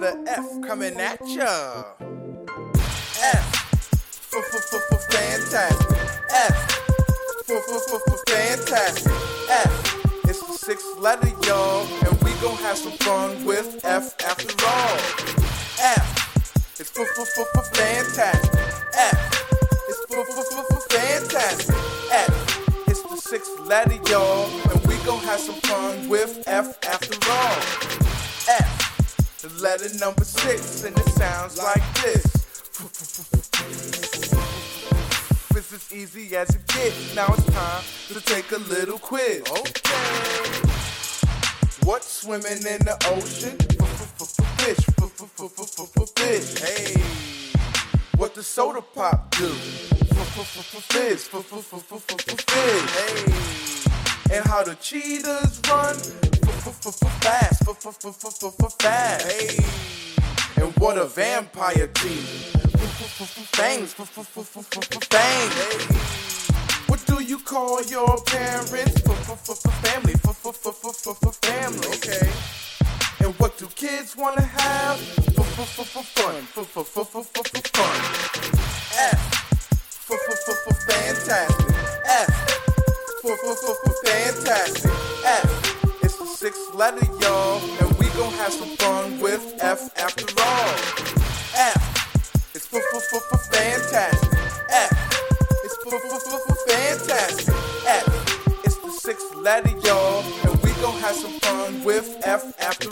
letter F coming at ya. F for for for for fantastic. F for for for for fantastic. F it's the sixth letter, y'all, and we gon' have some fun with F after all. F it's for for for for fantastic. F it's for for for for fantastic. F it's the sixth letter, y'all, and we gon' have some fun with F after all. F, letter number six, and it sounds like this. It's as easy as it gets. Now it's time to take a little quiz. Okay. What's swimming in the ocean? Fish, fish. Hey. What the soda pop do? Fizz, fizz. Hey. And how the cheetahs run? Fast, fast. And what a vampire team. Fangs, fangs. What do you call your parents? Family, family. Okay. And what do kids wanna have? Fun, fun. F, fantastic. F, fantastic. F, sixth letter, y'all, and we gon' have some fun with F after all. F, it's f for fantastic. F, it's for fantastic. F, it's the sixth letter, y'all, and we gon' have some fun with F after